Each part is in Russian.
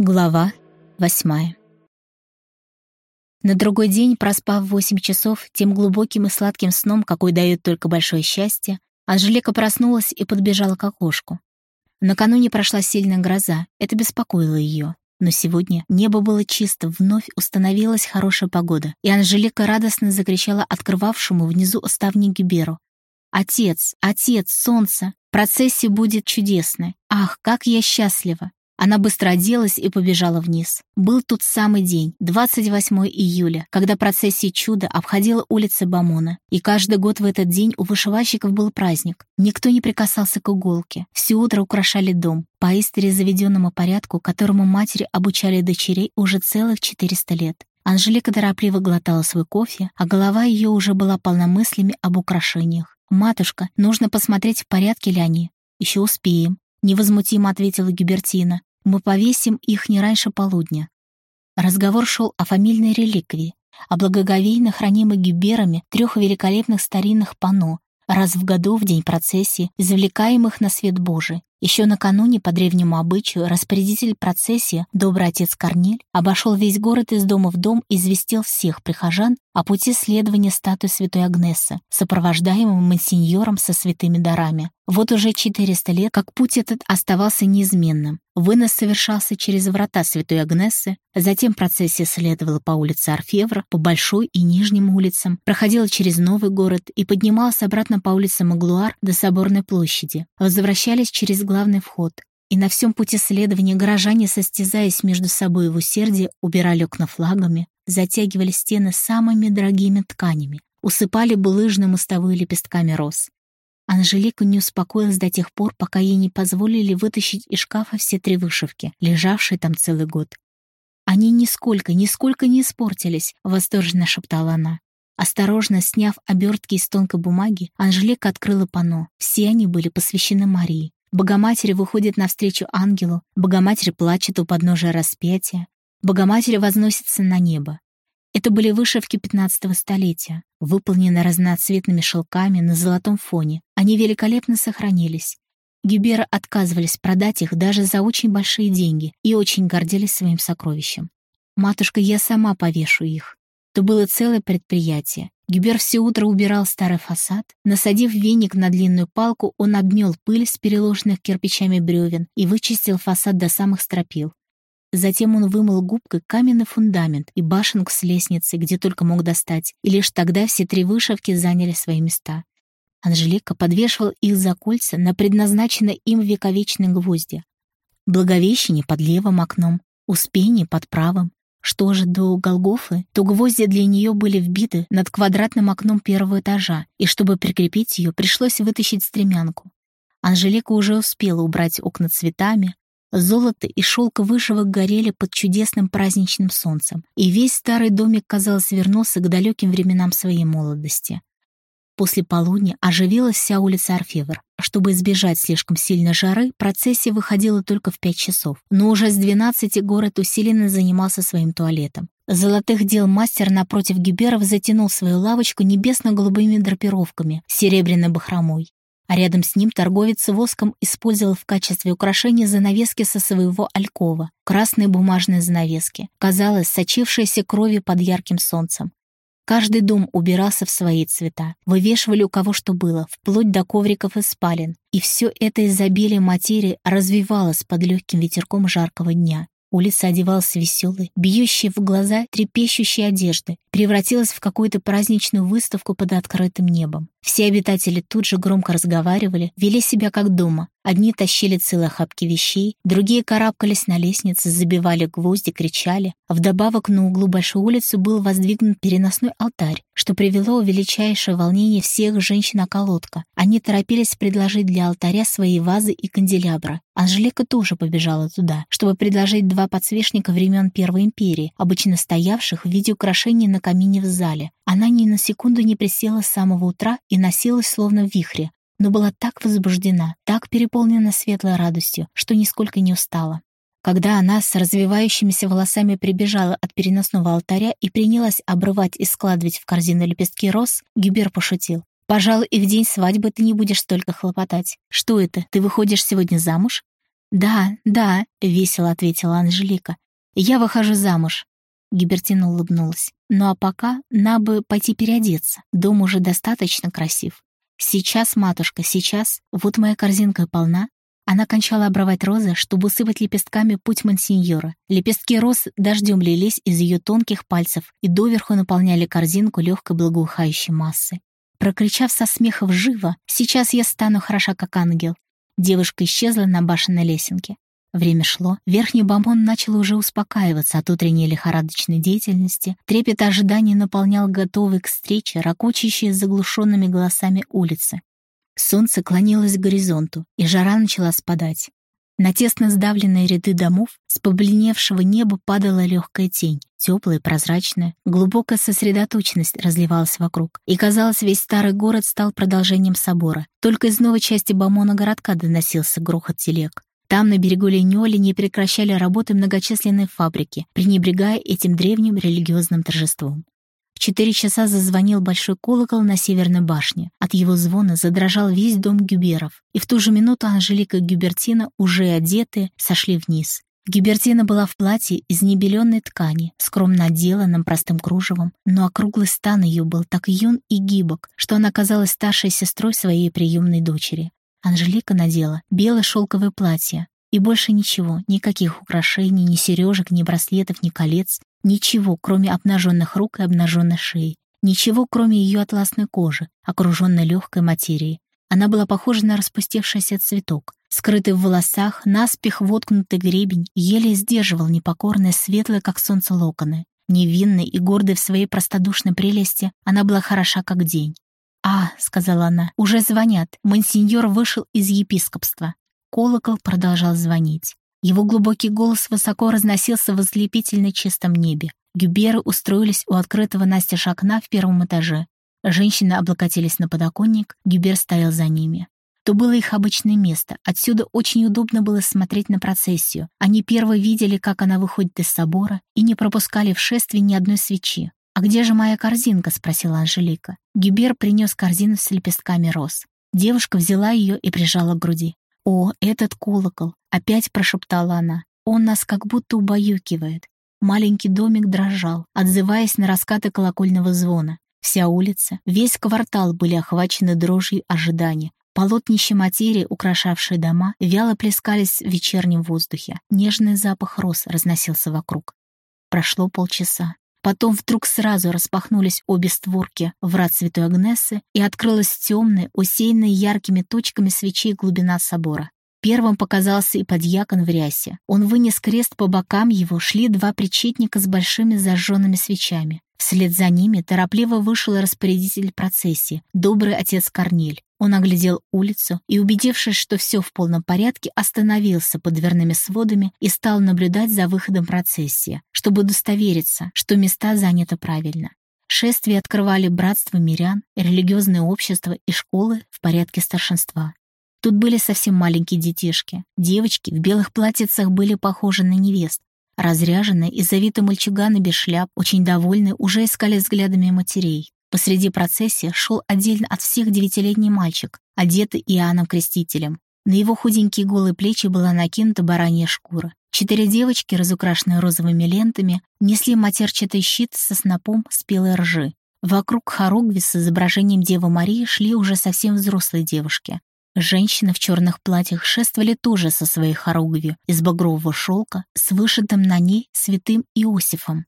Глава восьмая На другой день, проспав восемь часов, тем глубоким и сладким сном, какой дает только большое счастье, Анжелика проснулась и подбежала к окошку. Накануне прошла сильная гроза, это беспокоило ее. Но сегодня небо было чисто, вновь установилась хорошая погода, и Анжелика радостно закричала открывавшему внизу ставни Гиберу. «Отец! Отец! Солнце! Процессия будет чудесной! Ах, как я счастлива!» Она быстро оделась и побежала вниз. Был тот самый день, 28 июля, когда процессия чуда обходила улицы Бамона. И каждый год в этот день у вышивальщиков был праздник. Никто не прикасался к иголке. Все утро украшали дом. По истории заведенному порядку, которому матери обучали дочерей уже целых 400 лет. Анжелика торопливо глотала свой кофе, а голова ее уже была полна мыслями об украшениях. «Матушка, нужно посмотреть, в порядке ли они. Еще успеем», — невозмутимо ответила Гибертина. Мы повесим их не раньше полудня. Разговор шел о фамильной реликвии, о благоговейно хранимой гиберами трех великолепных старинных панно, раз в году в день процессии, извлекаемых на свет Божий. Еще накануне, по древнему обычаю, распорядитель процессии, добрый отец Корнель, обошел весь город из дома в дом и известил всех прихожан о пути следования статуи святой Агнессы, сопровождаемым мансиньором со святыми дарами. Вот уже 400 лет, как путь этот оставался неизменным. Вынос совершался через врата Святой Агнессы, затем процессия следовала по улице Орфевра, по Большой и Нижним улицам, проходила через Новый город и поднималась обратно по улице Маглуар до Соборной площади. Возвращались через главный вход. И на всем пути следования горожане, состязаясь между собой в усердии, убирали окна флагами, затягивали стены самыми дорогими тканями, усыпали булыжные мостовые лепестками роз. Анжелика не успокоилась до тех пор, пока ей не позволили вытащить из шкафа все три вышивки, лежавшие там целый год. «Они нисколько, нисколько не испортились», — восторженно шептала она. Осторожно сняв обертки из тонкой бумаги, Анжелика открыла панно. Все они были посвящены Марии. Богоматерь выходит навстречу ангелу, Богоматерь плачет у подножия распятия, Богоматерь возносится на небо. Это были вышивки 15 столетия, выполненные разноцветными шелками на золотом фоне. Они великолепно сохранились. Гюбера отказывались продать их даже за очень большие деньги и очень гордились своим сокровищем. «Матушка, я сама повешу их». То было целое предприятие. Гюбер все утро убирал старый фасад. Насадив веник на длинную палку, он обмел пыль с переложенных кирпичами бревен и вычистил фасад до самых стропил. Затем он вымыл губкой каменный фундамент и башенку с лестницей, где только мог достать, и лишь тогда все три вышивки заняли свои места. Анжелика подвешивал их за кольца на предназначенные им вековечные гвозди. Благовещение под левым окном, Успение под правым. Что же до Голгофы, то гвозди для нее были вбиты над квадратным окном первого этажа, и чтобы прикрепить ее, пришлось вытащить стремянку. Анжелика уже успела убрать окна цветами, Золото и шелк вышивок горели под чудесным праздничным солнцем, и весь старый домик, казалось, вернулся к далеким временам своей молодости. После полудня оживилась вся улица Орфевр. Чтобы избежать слишком сильной жары, процессия выходила только в пять часов. Но уже с двенадцати город усиленно занимался своим туалетом. Золотых дел мастер напротив Гиберов затянул свою лавочку небесно-голубыми драпировками, серебряной бахромой а рядом с ним торговец воском использовал в качестве украшения занавески со своего алькова, красные бумажные занавески, казалось, сочившиеся кровью под ярким солнцем. Каждый дом убирался в свои цвета, вывешивали у кого что было, вплоть до ковриков и спален, и все это изобилие материи развивалось под легким ветерком жаркого дня. Улица одевалась веселой, бьющей в глаза трепещущей одежды, превратилась в какую-то праздничную выставку под открытым небом. Все обитатели тут же громко разговаривали, вели себя как дома, Одни тащили целые охапки вещей, другие карабкались на лестнице, забивали гвозди, кричали. Вдобавок на углу большой улицы был воздвигнут переносной алтарь, что привело в величайшее волнение всех женщин-околотка. Они торопились предложить для алтаря свои вазы и канделябры. Анжелика тоже побежала туда, чтобы предложить два подсвечника времен Первой империи, обычно стоявших в виде украшений на камине в зале. Она ни на секунду не присела с самого утра и носилась словно в вихре, но была так возбуждена, так переполнена светлой радостью, что нисколько не устала. Когда она с развивающимися волосами прибежала от переносного алтаря и принялась обрывать и складывать в корзину лепестки роз, Гюбер пошутил. «Пожалуй, и в день свадьбы ты не будешь столько хлопотать. Что это, ты выходишь сегодня замуж?» «Да, да», — весело ответила Анжелика. «Я выхожу замуж». Гибертина улыбнулась. «Ну а пока надо бы пойти переодеться. Дом уже достаточно красив. Сейчас, матушка, сейчас. Вот моя корзинка полна. Она кончала обрывать розы, чтобы усыпать лепестками путь мансиньора. Лепестки роз дождем лились из ее тонких пальцев и доверху наполняли корзинку легкой благоухающей массы. Прокричав со смехов живо, «Сейчас я стану хороша, как ангел!» Девушка исчезла на башенной лесенке. Время шло, верхний бомбон начал уже успокаиваться от утренней лихорадочной деятельности, трепет ожиданий наполнял готовый к встрече ракочащие заглушенными голосами улицы. Солнце клонилось к горизонту, и жара начала спадать. На тесно сдавленные ряды домов с побледневшего неба падала легкая тень, теплая, прозрачная, глубокая сосредоточенность разливалась вокруг, и, казалось, весь старый город стал продолжением собора. Только из новой части Бамона городка доносился грохот телег. Там, на берегу Ленёли, не прекращали работы многочисленные фабрики, пренебрегая этим древним религиозным торжеством. В четыре часа зазвонил большой колокол на северной башне. От его звона задрожал весь дом Гюберов. И в ту же минуту Анжелика и Гюбертина, уже одетые, сошли вниз. Гюбертина была в платье из небеленной ткани, скромно отделанном простым кружевом, но округлый стан ее был так юн и гибок, что она казалась старшей сестрой своей приемной дочери. Анжелика надела белое шелковое платье, и больше ничего, никаких украшений, ни сережек, ни браслетов, ни колец, Ничего, кроме обнаженных рук и обнаженной шеи. Ничего, кроме ее атласной кожи, окруженной легкой материей. Она была похожа на распустившийся цветок. Скрытый в волосах, наспех воткнутый гребень еле сдерживал непокорное, светлое, как солнце, локоны. Невинной и гордой в своей простодушной прелести, она была хороша, как день. «А», — сказала она, — «уже звонят. Монсеньор вышел из епископства». Колокол продолжал звонить. Его глубокий голос высоко разносился в ослепительно чистом небе. Гюберы устроились у открытого настежь окна в первом этаже. Женщины облокотились на подоконник, Гюбер стоял за ними. То было их обычное место. Отсюда очень удобно было смотреть на процессию. Они первые видели, как она выходит из собора, и не пропускали в шествие ни одной свечи. «А где же моя корзинка?» — спросила Анжелика. Гюбер принес корзину с лепестками роз. Девушка взяла ее и прижала к груди. «О, этот колокол!» — опять прошептала она. «Он нас как будто убаюкивает». Маленький домик дрожал, отзываясь на раскаты колокольного звона. Вся улица, весь квартал были охвачены дрожью ожидания. Полотнища материи, украшавшие дома, вяло плескались в вечернем воздухе. Нежный запах роз разносился вокруг. Прошло полчаса. Потом вдруг сразу распахнулись обе створки врат Святой Агнесы и открылась темная, усеянная яркими точками свечей глубина собора. Первым показался и подьякон в рясе. Он вынес крест по бокам его, шли два причетника с большими зажженными свечами. Вслед за ними торопливо вышел распорядитель процессии, добрый отец Корнель. Он оглядел улицу и, убедившись, что все в полном порядке, остановился под дверными сводами и стал наблюдать за выходом процессии, чтобы удостовериться, что места заняты правильно. Шествие открывали братство мирян, религиозное общество и школы в порядке старшинства. Тут были совсем маленькие детишки. Девочки в белых платьицах были похожи на невест. Разряженные и завитые мальчуганы без шляп, очень довольные, уже искали взглядами матерей. Посреди процессии шел отдельно от всех девятилетний мальчик, одетый Иоанном Крестителем. На его худенькие голые плечи была накинута баранья шкура. Четыре девочки, разукрашенные розовыми лентами, несли матерчатый щит со снопом спелой ржи. Вокруг хоругви с изображением Девы Марии шли уже совсем взрослые девушки. Женщины в черных платьях шествовали тоже со своей хоругвью из багрового шелка с вышитым на ней святым Иосифом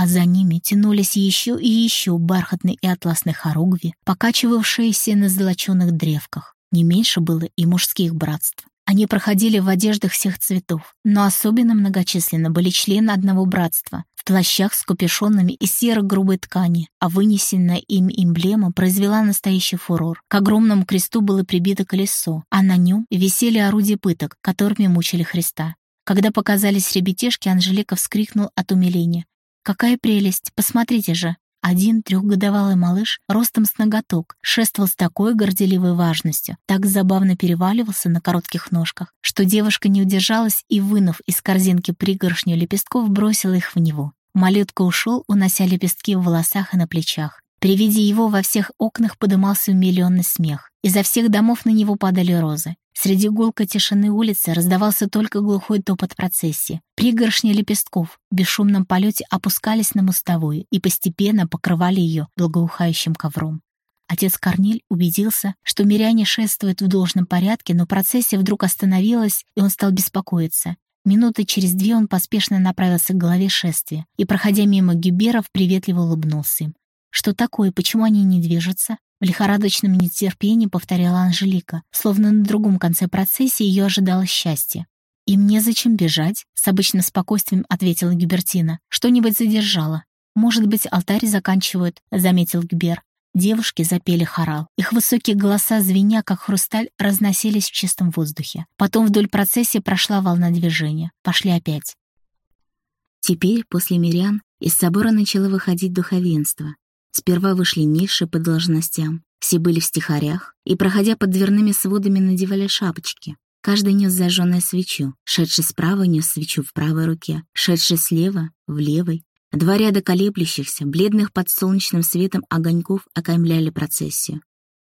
а за ними тянулись еще и еще бархатные и атласные хоругви, покачивавшиеся на золоченых древках. Не меньше было и мужских братств. Они проходили в одеждах всех цветов, но особенно многочисленно были члены одного братства, в плащах с капюшонами из серо-грубой ткани, а вынесенная им эмблема произвела настоящий фурор. К огромному кресту было прибито колесо, а на нем висели орудия пыток, которыми мучили Христа. Когда показались ребятишки, Анжелика вскрикнул от умиления. Какая прелесть, посмотрите же. Один трехгодовалый малыш ростом с ноготок шествовал с такой горделивой важностью, так забавно переваливался на коротких ножках, что девушка не удержалась и, вынув из корзинки пригоршню лепестков, бросила их в него. Малютка ушел, унося лепестки в волосах и на плечах. При виде его во всех окнах подымался умиленный смех. Изо всех домов на него падали розы. Среди гулкой тишины улицы раздавался только глухой топот процессии. Пригоршни лепестков в бесшумном полете опускались на мостовую и постепенно покрывали ее благоухающим ковром. Отец Корниль убедился, что миряне шествуют в должном порядке, но процессия вдруг остановилась, и он стал беспокоиться. Минуты через две он поспешно направился к голове шествия и, проходя мимо гюберов, приветливо улыбнулся им. «Что такое? Почему они не движутся?» В лихорадочном нетерпении повторяла Анжелика, словно на другом конце процессии ее ожидало счастье. «Им незачем бежать», — с обычным спокойствием ответила Гюбертина. «Что-нибудь задержало». «Может быть, алтарь заканчивают», — заметил Гюбер. Девушки запели хорал. Их высокие голоса, звеня как хрусталь, разносились в чистом воздухе. Потом вдоль процессии прошла волна движения. Пошли опять. Теперь, после мирян, из собора начало выходить духовенство. Сперва вышли ниши по должностям. Все были в стихарях и, проходя под дверными сводами, надевали шапочки. Каждый нес зажженную свечу. Шедший справа нес свечу в правой руке, шедший слева — в левой, Два ряда колеблющихся, бледных под солнечным светом огоньков окаймляли процессию.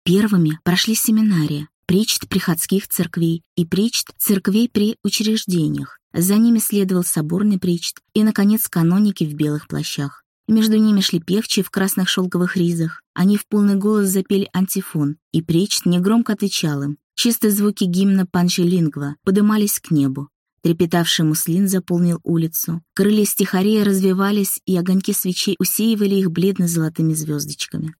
Первыми прошли семинария, причт приходских церквей и причт церквей при учреждениях. За ними следовал соборный причт и, наконец, каноники в белых плащах. Между ними шли певчие в красных шелковых ризах. Они в полный голос запели антифон, и причт негромко отвечал им. Чистые звуки гимна Панчелингва подымались к небу. Трепетавший муслин заполнил улицу. Крылья стихарея развивались, и огоньки свечей усеивали их бледно-золотыми звездочками.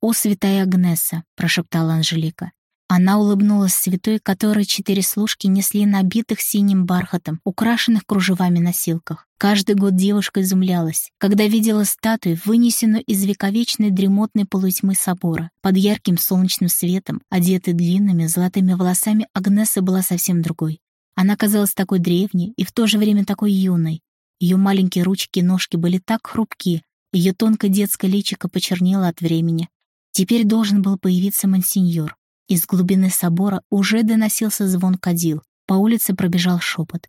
«О, святая Агнеса!» — прошептала Анжелика. Она улыбнулась святой, которой четыре служки несли набитых синим бархатом, украшенных кружевами носилках. Каждый год девушка изумлялась, когда видела статую, вынесенную из вековечной дремотной полутьмы собора. Под ярким солнечным светом, одетой длинными золотыми волосами, Агнеса была совсем другой. Она казалась такой древней и в то же время такой юной. Ее маленькие ручки и ножки были так хрупки, ее тонкое детское личико почернело от времени. Теперь должен был появиться мансиньор. Из глубины собора уже доносился звон кадил. По улице пробежал шепот.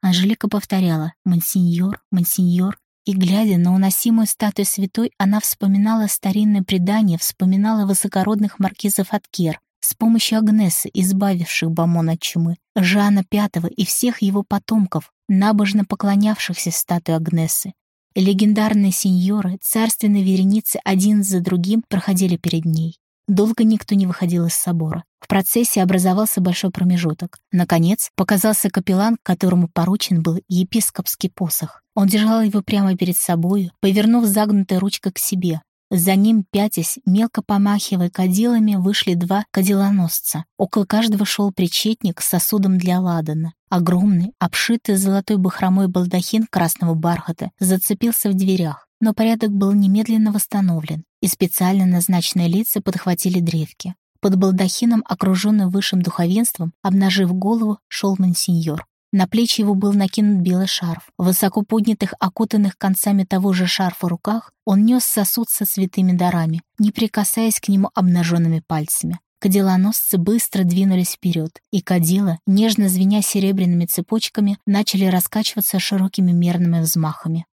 Анжелика повторяла «Монсеньор, монсеньор», и, глядя на уносимую статую святой, она вспоминала старинное предание, вспоминала высокородных маркизов от Кер, с помощью Агнесы, избавивших Бамон от чумы, Жана Пятого и всех его потомков, набожно поклонявшихся статуе Агнесы. Легендарные сеньоры, царственные вереницы один за другим проходили перед ней. Долго никто не выходил из собора. В процессе образовался большой промежуток. Наконец, показался капеллан, которому поручен был епископский посох. Он держал его прямо перед собою, повернув загнутой ручкой к себе, за ним, пятясь, мелко помахивая кадилами, вышли два кадилоносца. Около каждого шел причетник с сосудом для ладана. Огромный, обшитый золотой бахромой балдахин красного бархата зацепился в дверях, но порядок был немедленно восстановлен, и специально назначенные лица подхватили древки. Под балдахином, окруженный высшим духовенством, обнажив голову, шел мансиньор. На плечи его был накинут белый шарф. В высоко поднятых, окутанных концами того же шарфа руках он нес сосуд со святыми дарами, не прикасаясь к нему обнаженными пальцами. Кадилоносцы быстро двинулись вперед, и кадила, нежно звеня серебряными цепочками, начали раскачиваться широкими мерными взмахами.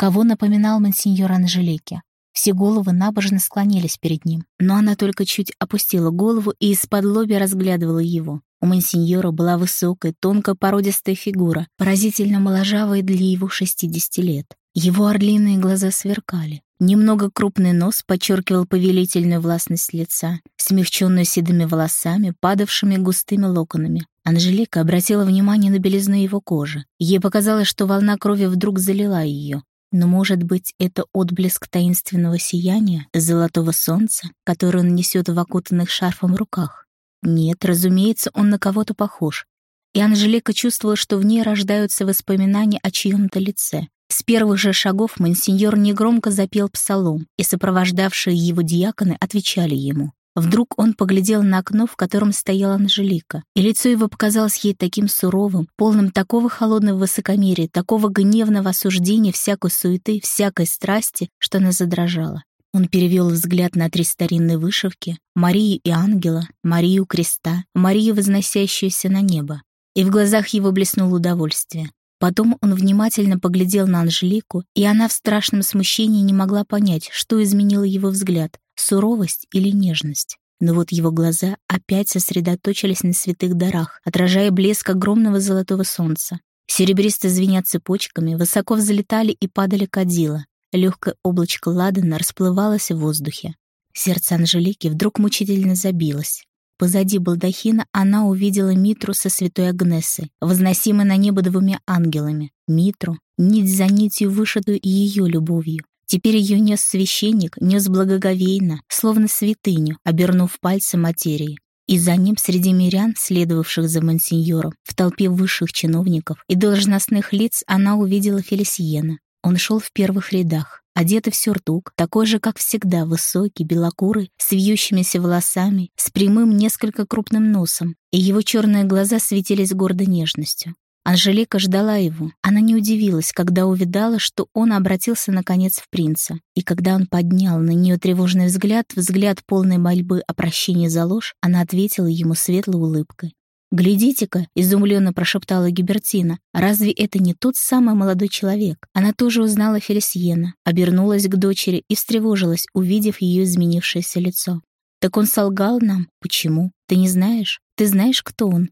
Кого напоминал мансиньор Анжелике? Все головы набожно склонились перед ним, но она только чуть опустила голову и из-под лоби разглядывала его. У мансиньора была высокая, тонкая породистая фигура, поразительно моложавая для его 60 лет. Его орлиные глаза сверкали. Немного крупный нос подчеркивал повелительную властность лица, смягченную седыми волосами, падавшими густыми локонами. Анжелика обратила внимание на белизну его кожи. Ей показалось, что волна крови вдруг залила ее. Но, может быть, это отблеск таинственного сияния, золотого солнца, которое он несет в окутанных шарфом руках. Нет, разумеется, он на кого-то похож. И Анжелика чувствовала, что в ней рождаются воспоминания о чьем-то лице. С первых же шагов мансиньор негромко запел псалом, и сопровождавшие его диаконы отвечали ему. Вдруг он поглядел на окно, в котором стояла Анжелика, и лицо его показалось ей таким суровым, полным такого холодного высокомерия, такого гневного осуждения всякой суеты, всякой страсти, что она задрожала. Он перевел взгляд на три старинные вышивки — Марию и ангела, Марию креста, Марию, возносящуюся на небо. И в глазах его блеснуло удовольствие. Потом он внимательно поглядел на Анжелику, и она в страшном смущении не могла понять, что изменило его взгляд — суровость или нежность. Но вот его глаза опять сосредоточились на святых дарах, отражая блеск огромного золотого солнца. Серебристо звеня цепочками, высоко взлетали и падали кадила. Легкое облачко ладана расплывалось в воздухе. Сердце Анжелики вдруг мучительно забилось. Позади балдахина она увидела Митру со святой Агнесой, возносимой на небо двумя ангелами. Митру, нить за нитью вышитую ее любовью. Теперь ее нес священник, нес благоговейно, словно святыню, обернув пальцы материи. И за ним среди мирян, следовавших за мансиньором, в толпе высших чиновников и должностных лиц она увидела Фелисиена. Он шел в первых рядах, одетый в сюртук, такой же, как всегда, высокий, белокурый, с вьющимися волосами, с прямым, несколько крупным носом, и его черные глаза светились гордой нежностью. Анжелика ждала его. Она не удивилась, когда увидала, что он обратился наконец в принца. И когда он поднял на нее тревожный взгляд, взгляд полной мольбы о прощении за ложь, она ответила ему светлой улыбкой. «Глядите-ка», — изумленно прошептала Гибертина, «разве это не тот самый молодой человек?» Она тоже узнала Фелисиена, обернулась к дочери и встревожилась, увидев ее изменившееся лицо. «Так он солгал нам? Почему? Ты не знаешь? Ты знаешь, кто он?»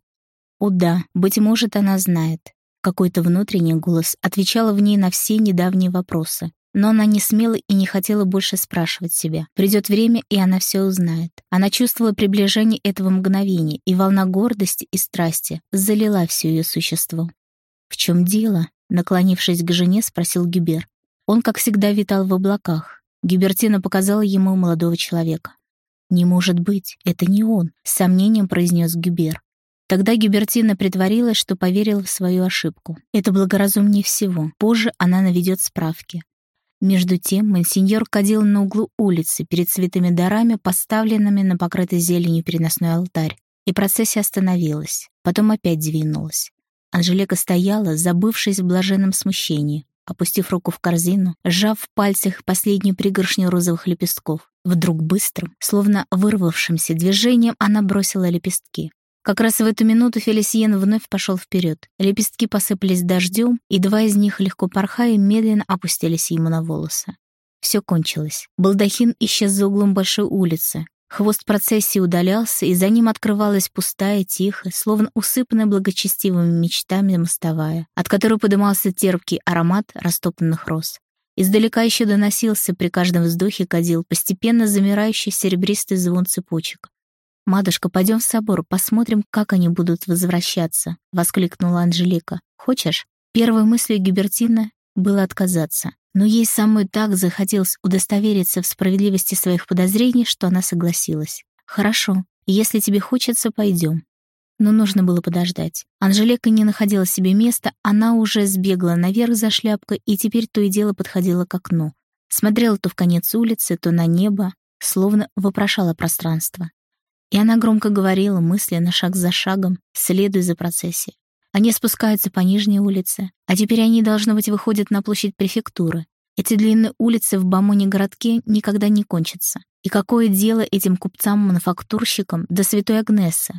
«О да, быть может, она знает». Какой-то внутренний голос отвечал в ней на все недавние вопросы. Но она не смела и не хотела больше спрашивать себя. Придет время, и она все узнает. Она чувствовала приближение этого мгновения, и волна гордости и страсти залила все ее существо. «В чем дело?» — наклонившись к жене, спросил Гюбер. Он, как всегда, витал в облаках. Гюбертина показала ему молодого человека. «Не может быть, это не он», — с сомнением произнес Гюбер. Тогда Гюбертина притворилась, что поверила в свою ошибку. Это благоразумнее всего. Позже она наведет справки. Между тем мансиньор кадил на углу улицы перед святыми дарами, поставленными на покрытый зеленью переносной алтарь, и процессия остановилась, потом опять двинулась. Анжелика стояла, забывшись в блаженном смущении, опустив руку в корзину, сжав в пальцах последнюю пригоршню розовых лепестков. Вдруг быстрым, словно вырвавшимся движением, она бросила лепестки. Как раз в эту минуту Фелисиен вновь пошел вперед. Лепестки посыпались дождем, и два из них, легко порхая, медленно опустились ему на волосы. Все кончилось. Балдахин исчез за углом большой улицы. Хвост процессии удалялся, и за ним открывалась пустая, тихая, словно усыпанная благочестивыми мечтами мостовая, от которой подымался терпкий аромат растопленных роз. Издалека еще доносился при каждом вздохе кадил постепенно замирающий серебристый звон цепочек. «Матушка, пойдем в собор, посмотрим, как они будут возвращаться», — воскликнула Анжелика. «Хочешь?» Первой мыслью Гибертина было отказаться. Но ей самой так захотелось удостовериться в справедливости своих подозрений, что она согласилась. «Хорошо, если тебе хочется, пойдем». Но нужно было подождать. Анжелика не находила себе места, она уже сбегла наверх за шляпкой и теперь то и дело подходила к окну. Смотрела то в конец улицы, то на небо, словно вопрошала пространство. И она громко говорила, мысленно, шаг за шагом, следуя за процессией. Они спускаются по нижней улице, а теперь они, должно быть, выходят на площадь префектуры. Эти длинные улицы в Бамоне-городке никогда не кончатся. И какое дело этим купцам-мануфактурщикам до святой Агнесы?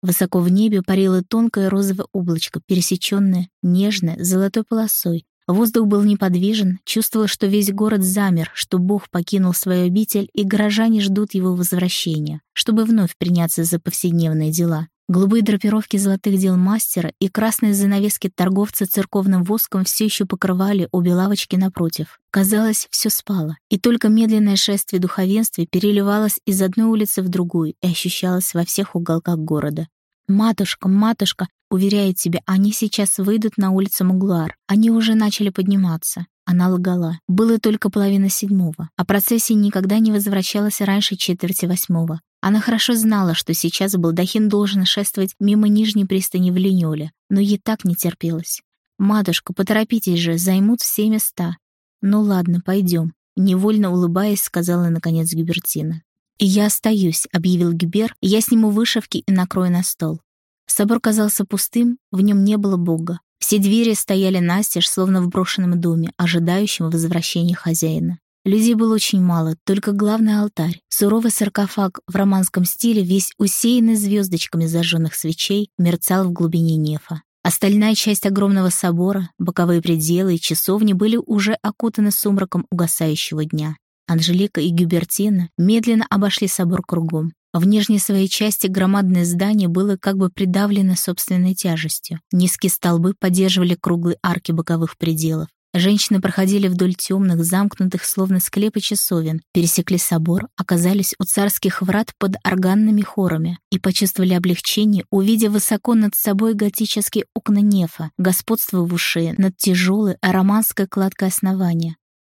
Высоко в небе парило тонкое розовое облачко, пересеченное, нежное, золотой полосой, Воздух был неподвижен, чувствовал, что весь город замер, что Бог покинул свою обитель, и горожане ждут его возвращения, чтобы вновь приняться за повседневные дела. Голубые драпировки золотых дел мастера и красные занавески торговца церковным воском все еще покрывали обе лавочки напротив. Казалось, все спало, и только медленное шествие духовенства переливалось из одной улицы в другую и ощущалось во всех уголках города. «Матушка, матушка, уверяю тебя, они сейчас выйдут на улицу Муглар. Они уже начали подниматься». Она лгала. Было только половина седьмого, а процессия никогда не возвращалась раньше четверти восьмого. Она хорошо знала, что сейчас балдахин должен шествовать мимо нижней пристани в Линёле, но ей так не терпелось. «Матушка, поторопитесь же, займут все места». «Ну ладно, пойдем», — невольно улыбаясь, сказала наконец Гюбертина. «Я остаюсь», — объявил Гюбер, — «я сниму вышивки и накрою на стол». Собор казался пустым, в нем не было Бога. Все двери стояли настежь, словно в брошенном доме, ожидающем возвращения хозяина. Людей было очень мало, только главный алтарь, суровый саркофаг в романском стиле, весь усеянный звездочками зажженных свечей, мерцал в глубине нефа. Остальная часть огромного собора, боковые пределы и часовни были уже окутаны сумраком угасающего дня. Анжелика и Гюбертина медленно обошли собор кругом. В нижней своей части громадное здание было как бы придавлено собственной тяжестью. Низкие столбы поддерживали круглые арки боковых пределов. Женщины проходили вдоль темных, замкнутых, словно склепы часовен, пересекли собор, оказались у царских врат под органными хорами и почувствовали облегчение, увидев высоко над собой готические окна нефа, господствовавшие над тяжелой романской кладкой основания.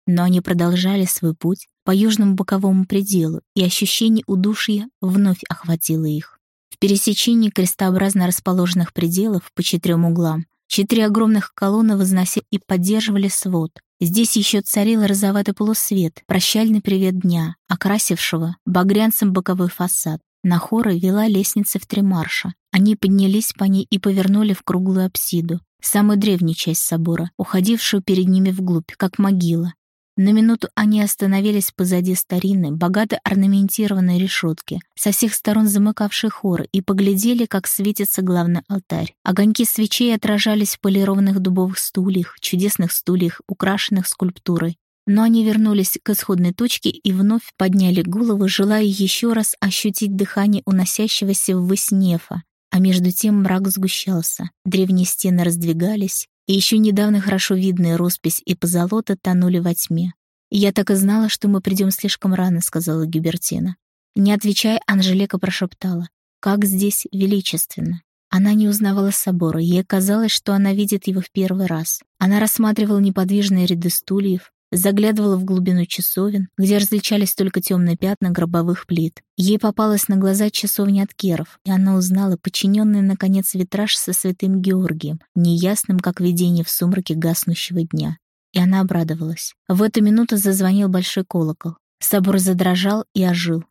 Но они продолжали свой путь по южному боковому пределу, и ощущение удушья вновь охватило их. В пересечении крестообразно расположенных пределов по четырем углам четыре огромных колонны возносили и поддерживали свод. Здесь еще царил розоватый полусвет, прощальный привет дня, окрасившего багрянцем боковой фасад. На хоры вела лестница в три марша. Они поднялись по ней и повернули в круглую апсиду, самую древнюю часть собора, уходившую перед ними вглубь, как могила, на минуту они остановились позади старинной, богато орнаментированной решетки, со всех сторон замыкавшей хор, и поглядели, как светится главный алтарь. Огоньки свечей отражались в полированных дубовых стульях, чудесных стульях, украшенных скульптурой. Но они вернулись к исходной точке и вновь подняли головы, желая еще раз ощутить дыхание уносящегося ввысь нефа. А между тем мрак сгущался, древние стены раздвигались, и еще недавно хорошо видные роспись и позолота тонули во тьме. «Я так и знала, что мы придем слишком рано», — сказала Гюбертина. Не отвечая, Анжелика прошептала. «Как здесь величественно!» Она не узнавала собора, ей казалось, что она видит его в первый раз. Она рассматривала неподвижные ряды стульев, заглядывала в глубину часовен, где различались только темные пятна гробовых плит. Ей попалась на глаза часовня от Керов, и она узнала подчиненный, наконец, витраж со святым Георгием, неясным, как видение в сумраке гаснущего дня. И она обрадовалась. В эту минуту зазвонил большой колокол. Собор задрожал и ожил.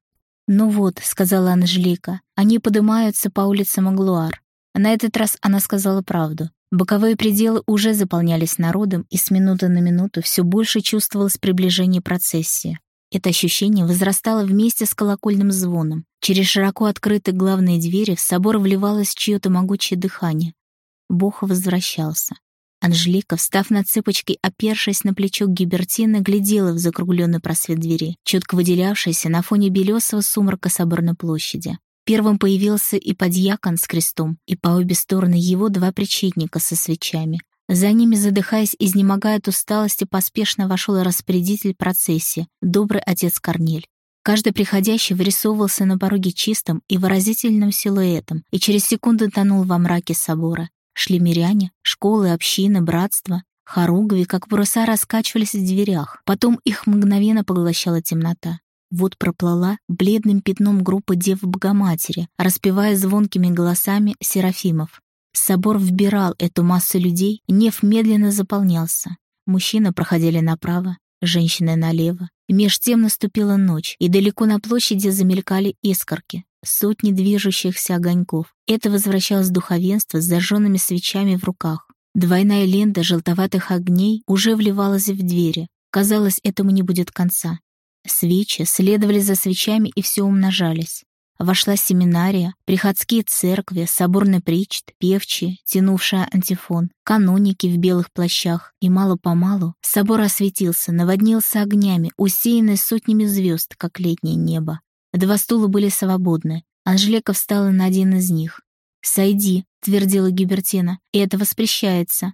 «Ну вот», — сказала Анжелика, — «они поднимаются по улице Маглуар». На этот раз она сказала правду. Боковые пределы уже заполнялись народом, и с минуты на минуту все больше чувствовалось приближение процессии. Это ощущение возрастало вместе с колокольным звоном. Через широко открытые главные двери в собор вливалось чье-то могучее дыхание. Бог возвращался. Анжелика, встав на цыпочки, опершись на плечо Гибертины, глядела в закругленный просвет двери, четко выделявшийся на фоне белесого сумрака соборной площади. Первым появился и подьякон с крестом, и по обе стороны его два причетника со свечами. За ними, задыхаясь, изнемогая от усталости, поспешно вошел распорядитель процессии, добрый отец Корнель. Каждый приходящий вырисовывался на пороге чистым и выразительным силуэтом и через секунду тонул во мраке собора. Шли миряне, школы, общины, братства. Хоругви, как паруса, раскачивались в дверях. Потом их мгновенно поглощала темнота. Вот проплыла бледным пятном группа дев Богоматери, распевая звонкими голосами серафимов. Собор вбирал эту массу людей, неф медленно заполнялся. Мужчины проходили направо, женщины налево. Меж тем наступила ночь, и далеко на площади замелькали искорки, сотни движущихся огоньков. Это возвращалось духовенство с зажженными свечами в руках. Двойная лента желтоватых огней уже вливалась в двери. Казалось, этому не будет конца. Свечи следовали за свечами и все умножались. Вошла семинария, приходские церкви, соборный причт, певчие, тянувшая антифон, каноники в белых плащах, и мало-помалу собор осветился, наводнился огнями, усеянный сотнями звезд, как летнее небо. Два стула были свободны. Анжелика встала на один из них. «Сойди», — твердила Гибертина, — «и это воспрещается».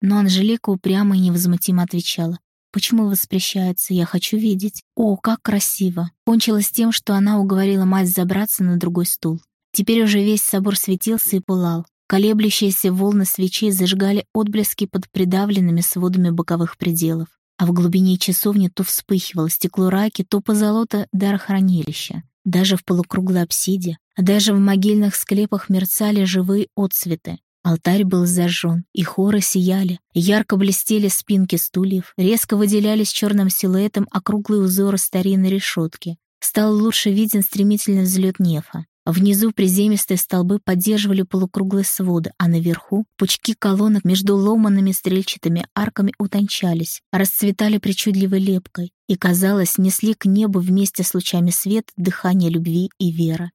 Но Анжелика упрямо и невозмутимо отвечала. Почему воспрещается? Я хочу видеть. О, как красиво. Кончилось тем, что она уговорила мать забраться на другой стул. Теперь уже весь собор светился и пылал. Колеблющиеся волны свечей зажигали отблески под придавленными сводами боковых пределов. А в глубине часовни то вспыхивало стекло раки, то позолота дарохранилища. Даже в полукруглой апсиде, даже в могильных склепах мерцали живые отцветы. Алтарь был зажжен, и хоры сияли, ярко блестели спинки стульев, резко выделялись черным силуэтом округлые узоры старинной решетки. Стал лучше виден стремительный взлет нефа. Внизу приземистые столбы поддерживали полукруглые своды, а наверху пучки колонок между ломанными стрельчатыми арками утончались, расцветали причудливой лепкой и, казалось, несли к небу вместе с лучами свет дыхание любви и веры.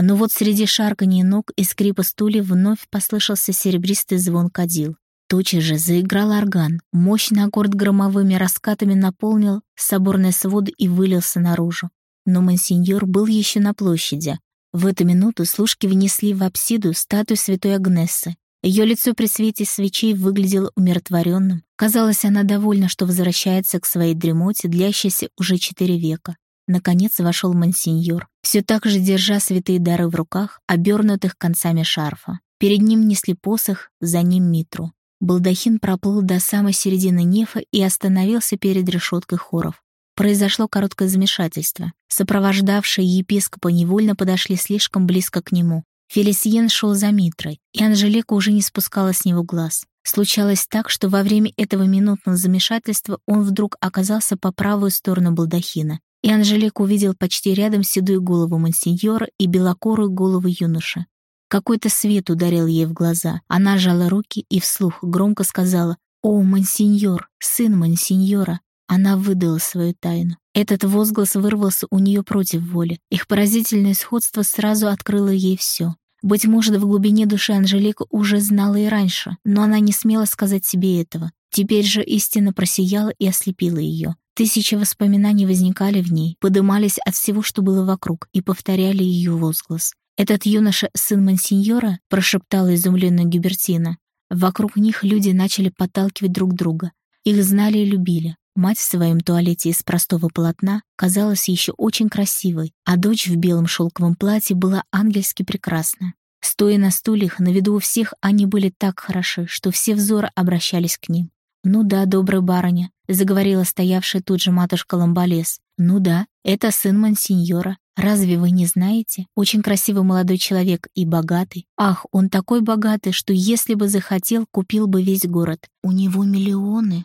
Но вот среди шарканья ног и скрипа стульев вновь послышался серебристый звон кадил. Тотчас же заиграл орган, мощный аккорд громовыми раскатами наполнил соборный свод и вылился наружу. Но монсеньор был еще на площади. В эту минуту служки внесли в апсиду статую святой Агнессы. Ее лицо при свете свечей выглядело умиротворенным. Казалось, она довольна, что возвращается к своей дремоте, длящейся уже четыре века. Наконец вошел монсеньор, все так же держа святые дары в руках, обернутых концами шарфа. Перед ним несли посох, за ним митру. Балдахин проплыл до самой середины нефа и остановился перед решеткой хоров. Произошло короткое замешательство. Сопровождавшие епископа невольно подошли слишком близко к нему. Фелисиен шел за Митрой, и Анжелика уже не спускала с него глаз. Случалось так, что во время этого минутного замешательства он вдруг оказался по правую сторону балдахина, и Анжелика увидел почти рядом седую голову мансиньора и белокорую голову юноши. Какой-то свет ударил ей в глаза. Она жала руки и вслух громко сказала «О, мансиньор, сын мансиньора!» Она выдала свою тайну. Этот возглас вырвался у нее против воли. Их поразительное сходство сразу открыло ей все. Быть может, в глубине души Анжелика уже знала и раньше, но она не смела сказать себе этого. Теперь же истина просияла и ослепила ее. Тысячи воспоминаний возникали в ней, подымались от всего, что было вокруг, и повторяли ее возглас. «Этот юноша — сын мансиньора?» — прошептала изумленная Гюбертина. Вокруг них люди начали подталкивать друг друга. Их знали и любили. Мать в своем туалете из простого полотна казалась еще очень красивой, а дочь в белом шелковом платье была ангельски прекрасна. Стоя на стульях, на виду у всех они были так хороши, что все взоры обращались к ним. «Ну да, добрая барыня», — заговорила стоявшая тут же матушка Ламбалес. «Ну да, это сын мансиньора. Разве вы не знаете? Очень красивый молодой человек и богатый. Ах, он такой богатый, что если бы захотел, купил бы весь город. У него миллионы».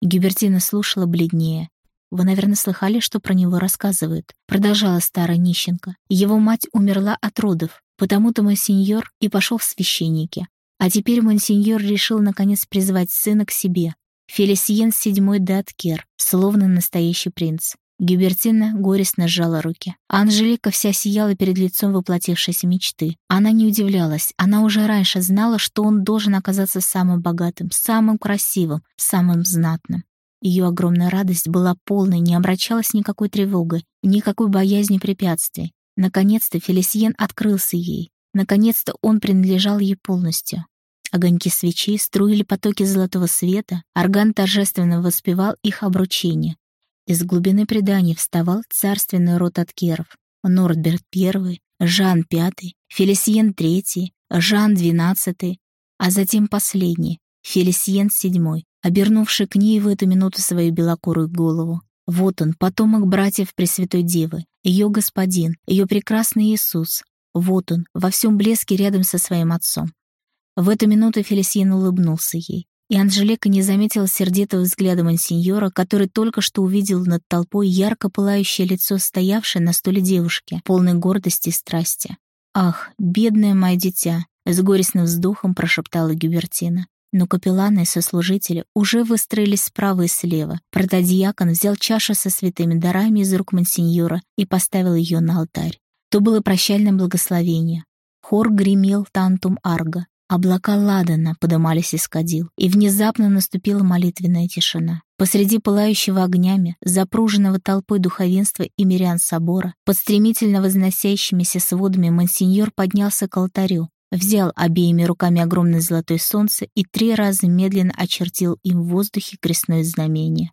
Гюбертина слушала бледнее. «Вы, наверное, слыхали, что про него рассказывают?» Продолжала старая нищенка. «Его мать умерла от родов, потому-то мансиньор и пошел в священники. А теперь монсеньор решил наконец призвать сына к себе. Фелисиен седьмой Даткер, словно настоящий принц. Гюбертина горестно сжала руки. Анжелика вся сияла перед лицом воплотившейся мечты. Она не удивлялась, она уже раньше знала, что он должен оказаться самым богатым, самым красивым, самым знатным. Ее огромная радость была полной, не обращалась никакой тревогой, никакой боязни препятствий. Наконец-то Фелисиен открылся ей. Наконец-то он принадлежал ей полностью. Огоньки свечей струили потоки золотого света, орган торжественно воспевал их обручение. Из глубины преданий вставал царственный род Аткеров. Нордберт I, Жан V, Фелисиен III, Жан XII, а затем последний, Фелисиен VII, обернувший к ней в эту минуту свою белокурую голову. Вот он, потомок братьев Пресвятой Девы, ее господин, ее прекрасный Иисус. Вот он, во всем блеске рядом со своим отцом. В эту минуту Фелисиен улыбнулся ей, и Анжелика не заметила сердитого взгляда мансиньора, который только что увидел над толпой ярко пылающее лицо стоявшей на стуле девушки, полной гордости и страсти. «Ах, бедное мое дитя!» — с горестным вздохом прошептала Гюбертина. Но капелланы и сослужители уже выстроились справа и слева. Протодиакон взял чашу со святыми дарами из рук мансиньора и поставил ее на алтарь. То было прощальное благословение. Хор гремел тантум арго, Облака ладана подымались из кадил, и внезапно наступила молитвенная тишина. Посреди пылающего огнями, запруженного толпой духовенства и мирян собора, под стремительно возносящимися сводами монсеньор поднялся к алтарю, взял обеими руками огромное золотое солнце и три раза медленно очертил им в воздухе крестное знамение.